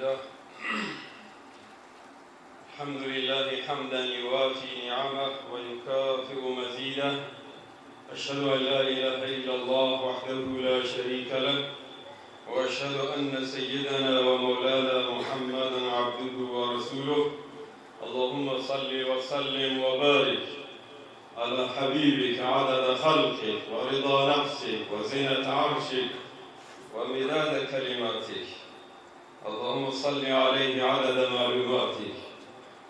لله. الحمد لله حمدا يوافي نعمه ويكافئ مزيده. أشهد أن لا إله إلا الله وحده لا شريك له وأشهد أن سيدنا ومولانا محمدا عبده ورسوله. اللهم صل وسلم وبارك على حبيبك عدد خلقك ورضا نفسك وزنة عرشك ومداد كلماتك. اللهم صل عليه عدد معلوماتك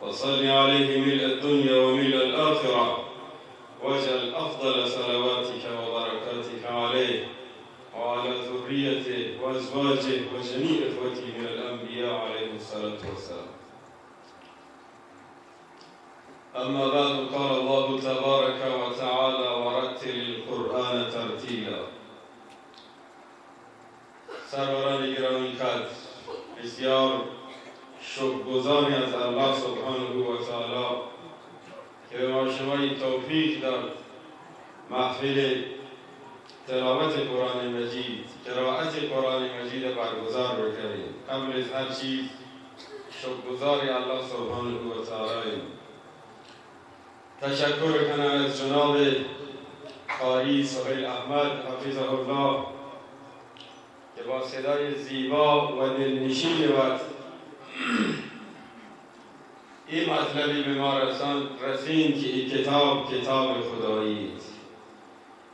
وصل عليه ملء الدنيا وملء الآخرة واجعل أفضل صلواتك وبركاتك عليه وعلى ذريته وأزواجه وجميع إخوته من الأنبياء عليهم الصلاة والسلام. أما بعد قال الله تبارك وتعالى ورتل القرآن ترتيلا سروران گرامی کد بسیار شکرگزاری از الله سبحانه و تعالی که به ما توفیق داد. محفل تلاوت قرآن مجید قرائت قرآن مجید برگزار بکنیم قبل از هر چیز شکرگزاری الله سبحانه و تعالی. تشکر کنم از جناب قاری سهیل احمد حفظه الله. که با صدای زیبا و دلنشین و این مطلبی به ما رسین که این کتاب کتاب خدایی است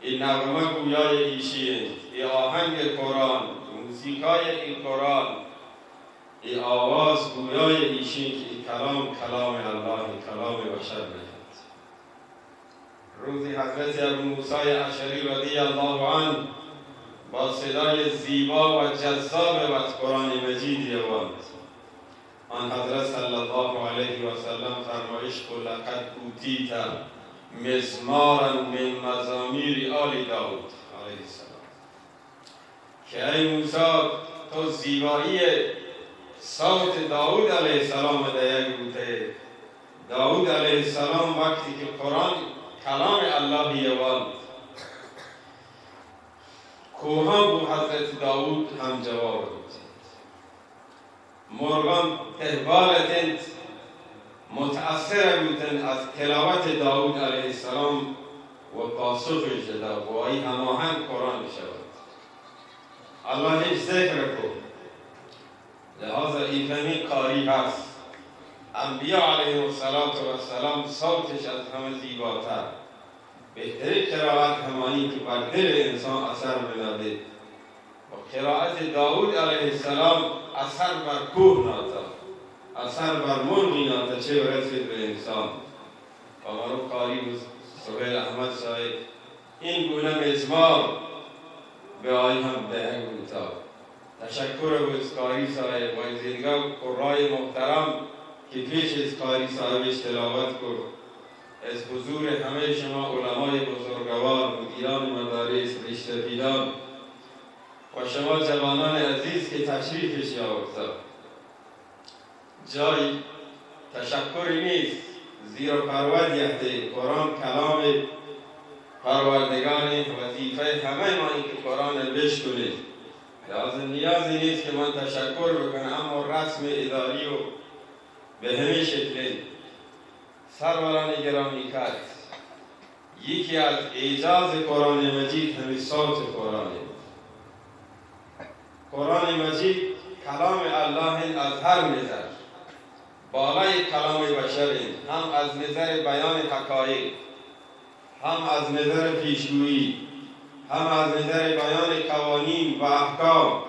این نغمه گویای ایشی این آهنگ قرآن موسیقای این قرآن. این آواز گویای ایشی که کلام کلام الله کلام بشر نهید روزی حضرت ابو موسی اشعری رضی الله عنه با صدای زیبا و جذاب و قرآن مجید یواند آن حضرت صلی الله علیه و سلم فرمایش کو لقد اوتیت مزمارا من مزامیر آل داود علیه السلام. که ای موسی تو زیبایی صوت داود علیه السلام در یک بوده. داود علیه السلام وقتی که قرآن کلام الله یواند کوها بو حضرت داود هم جواب داد. مرغان تهبالتند متأثر بودن از تلاوت داود علیه السلام و پاسخش داد و ای هماهنگ قرآن شود الله هیچ ذکر کن. لحاظا این فهمی قاری هست. انبیاء علیه السلام صوتش از همه زیباتر. بهترین قرائت همانی که بر دل انسان اثر بنده و قرائت داود علیه السلام اثر بر کوه ناتا اثر بر مرغی ناتا چه برسید به انسان. و مرو قاری سهیل احمد صاحب. این گونه مزمار به آئی هم به گوتا تشکر بود قاری صاحب و زیدگاه قرای محترم که پیش از قاری صاحبش تلاوت کرد. از حضور همه شما علمای بزرگوار مدیران مدارس رشتفیدان و شما جوانان عزیز که تشریفش یافتاد جای تشکری نیست زیرا پرود یهده قرآن کلام پروردگان وظیفه همه ما این که قرآن بشکنید لازم نیازی نیست که من تشکر بکنم اما رسم اداری و به همه شکل سروران گرامی کرد یکی از اعجاز قرآن مجید همین صوت قرآن. قرآن مجید کلام الله از هر نظر بالای کلام بشر هم از نظر بیان حقایق هم از نظر پیشگویی هم از نظر بیان قوانین و احکام.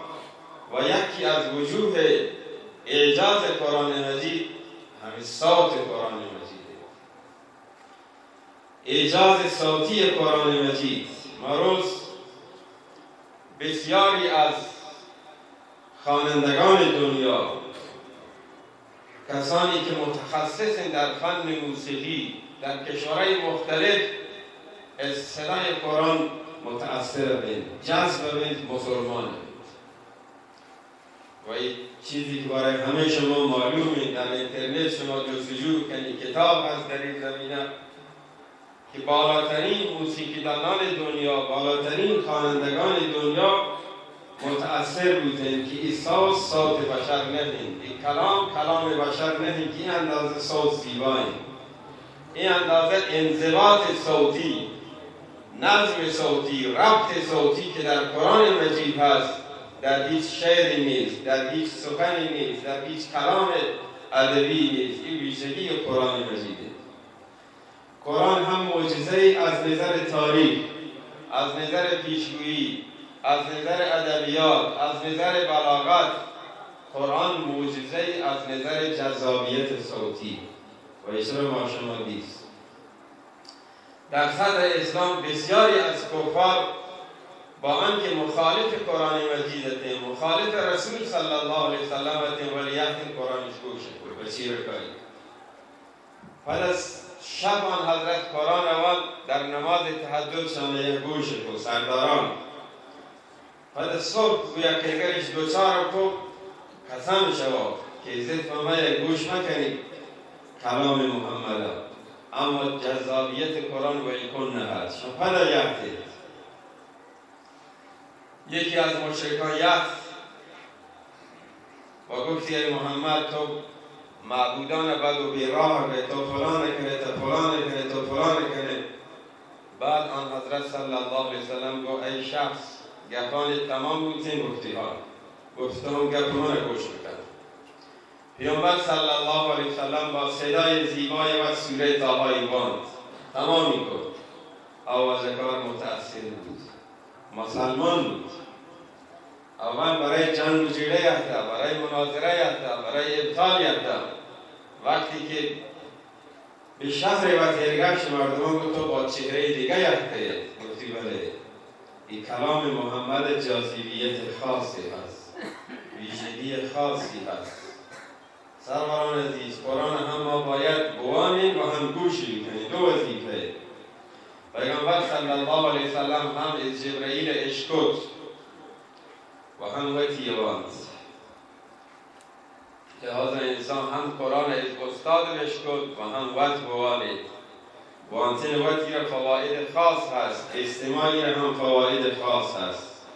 و یکی از وجوه اعجاز قرآن مجید همین صوت قرآن اعجاز صوتی قرآن مجید. مروز بسیاری از خوانندگان دنیا کسانی که متخصص در فن موسیقی در کشورهای مختلف از صدای قرآن متأثر بین جذب بین مسلمان و این چیزی که برای همه شما معلومه در اینترنت شما جستجو کنید کتاب هست در این زمینه. که بالاترین موسیقیدانان دنیا بالاترین خوانندگان دنیا متأثر بودیم که این صوت صوت بشر نهیم این کلام کلام بشر نهیم که این اندازه صوت زیبایی این اندازه انضباط صوتی نظم صوتی ربط صوتی که در قرآن مجید هست در هیچ شعری نیست در هیچ سخنی نیست در هیچ کلام ادبی نیست. این ویژگی قرآن مجیده. قرآن هم معجزه از نظر تاریخ از نظر پیشگویی از نظر ادبیات از نظر بلاغت قرآن معجزه از نظر جذابیت صوتی. و اشاره ما شما نیست. در صدر اسلام بسیاری از کفار با آنکه مخالف قرآن مجید مخالف رسول صلی الله علیه وسلم ولی قرآنش گوش بسیر کاری بعد از شب آن حضرت قرآن اول در نماز تحدث شانه گوش کو سرداران. بعد صبح گویا که اگرش دوچار کو قسم شوا که ازت ما گوش مکنی کلام محمد. اما جذابیت قرآن و کن هست. شما پدا یحتید یکی از مشرکان و گفتی محمد تو معبودان بد و بیراه که تو فلان کنه تو فلان کنه تو فلان کنه بعد آن حضرت صلی الله علیه وسلم گو ای شخص گفان تمام بودین گفتی ها گفته هم گفت من گوش بکن پیامبر صلی الله علیه وسلم با صدای زیبای و سوره تاهایی باند تمامی گفت. آواز کار متأثر بود. مسلمان بود. اول برای جنگ جیره یحتا برای مناظره یحتا برای ابطال یحتا وقتی که به شهر و تیرگشت مردمان گفت با چهره دیگه یحته گفتی بله این کلام محمد جاذبیت خاصی هست ویژگی خاصی هست. سروران عزیز قرآن هم ما باید بوانیم و هم گوشی کنیم دو وظیفه. پیغمبر صلی الله علیه وسلم هم از جبرئیل اشکت و هم وقتی یواند لحاظا انسان هم قرآن از استاد اشکت و هم وقت بوانید وانتن وقتی را فواید خاص هست استماعی هم فواید خاص هست.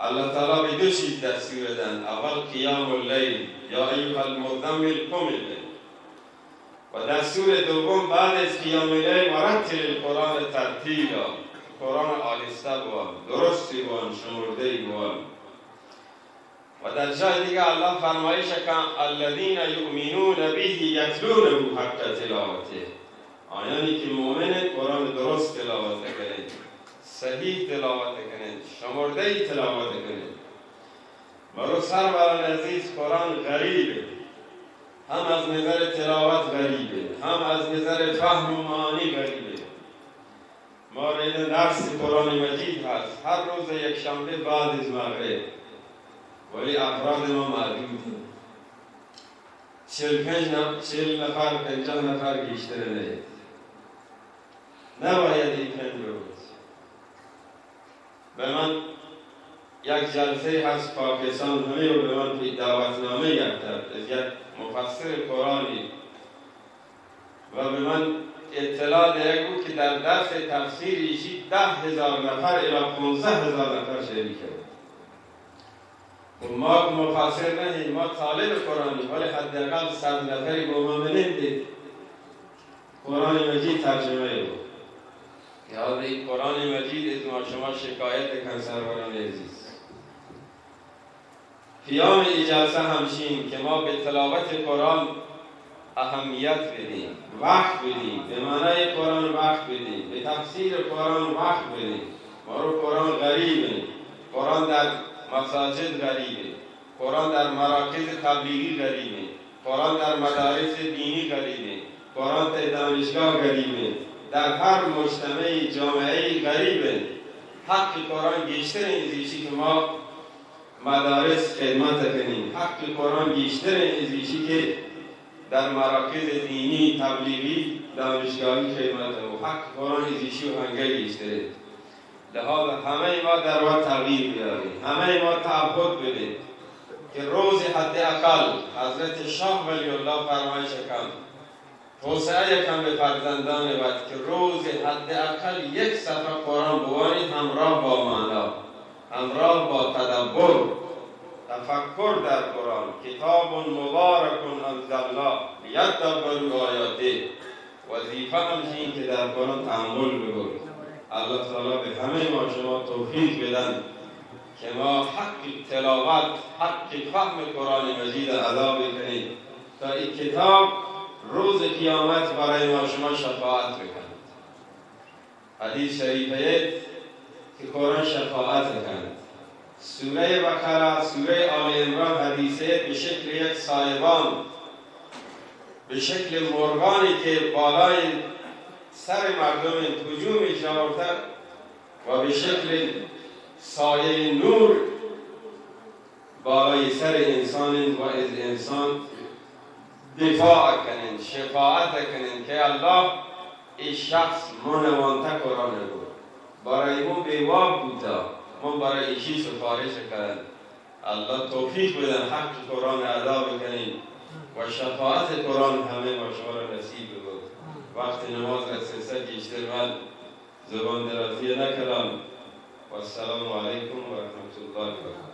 الله تعالی به دو چیز دستور دادن اول قیام اللیل یا ایها المزمل قم اللیل و دستور دوم بعد از قیام اللیل مرتل القرآن ترتیلا. قرآن آهسته بوان درستی بوان شمرده بوان. و در جای دیگه الله فرمایش کن الذین یؤمنون به یتلونه حق تلاوته. آیانی که مؤمن قرآن درست تلاوت کنند صحیح تلاوت کنند شمرده تلاوت کنند برو سروران عزیز قرآن غریبه. هم از نظر تلاوت غریبه هم از نظر فهم و معانی غریبه. ما درس قرآن مجید هست. هر روز یک شنبه بعد از مغرب. ولی افراد ما معدود چل پنج چل نفر پنجاه نفر بیشتر نه. نباید این پنج بود به من یک جلسه هست پاکستان همه رو به من دعوتنامه گرفتند از یک مفسر قرآنی. و به من اطلاع ده بود که در درس تفسیر ایشی ده هزار نفر الى پونزه هزار نفر شریک بود و ما مفسر نهیم ما طالب قرآنی ولی حداقل صد نفری ما منید قرآن مجید ترجمه بود یاد این قرآن مجید از ما شما شکایت کن سروران عزیز. قیام اجازه همچین که ما به تلاوت قرآن اهمیت بدیم وقت بدیم به معنای قرآن وقت بدیم به تفسیر قرآن وقت بدیم. ما رو قرآن غریبه قرآن در مساجد غریبه. قرآن در مراکز تبلیغی غریبه. قرآن در مدارس دینی غریبه. قرآن در دانشگاه غریبه. در هر مجتمع جامعه غریبه. حق قرآن بیشتر این زیشی که ما مدارس خدمت کنیم. حق قرآن بیشتر این زیشی که در مراکز دینی تبلیغی دانشگاهی خدمت و حق قرآن زیشی و هنگه بیشتره. لحاظ همه ما در وقت تغییر بیاریم. همه ما تعبد بدیم که روز حد اقل حضرت شاه ولی الله فرمایش کن توسعه یکم به فرزندان وقت که روز حد اقل یک صفحه قرآن بوانی همراه با معنا همراه با تدبر تفکر در قرآن. کتاب مبارک انزلنا لیدبروا آیاته وظیفه همچین که در قرآن تعمل بگوید الله تعالی به همه ما شما توفیق بدن که ما حق تلاوت حق فهم قرآن مجید ادا بکنیم تا این کتاب روز قیامت برای ما شما شفاعت بکند. حدیث شریفه که قرآن شفاعت بکند. سوره بقره سوره آل عمران حدیثه به شکل یک سایبان به شکل مرغانی که بالای سر مردم هجوم جاورتر و به شکل سایه نور بالای سر انسان و از انسان دفاع کنین شفاعت کنین که الله این شخص منوانته قرآن بود برای ما بیواب بودا ما برای ایشی سفارش کردن الله توفیق بدن حق قرآن ادا بکنین و شفاعت قرآن همه ما نصیب بود وقت نماز رسیسه بیشتر من زبان درازی نکردم. السلام علیکم و رحمت الله و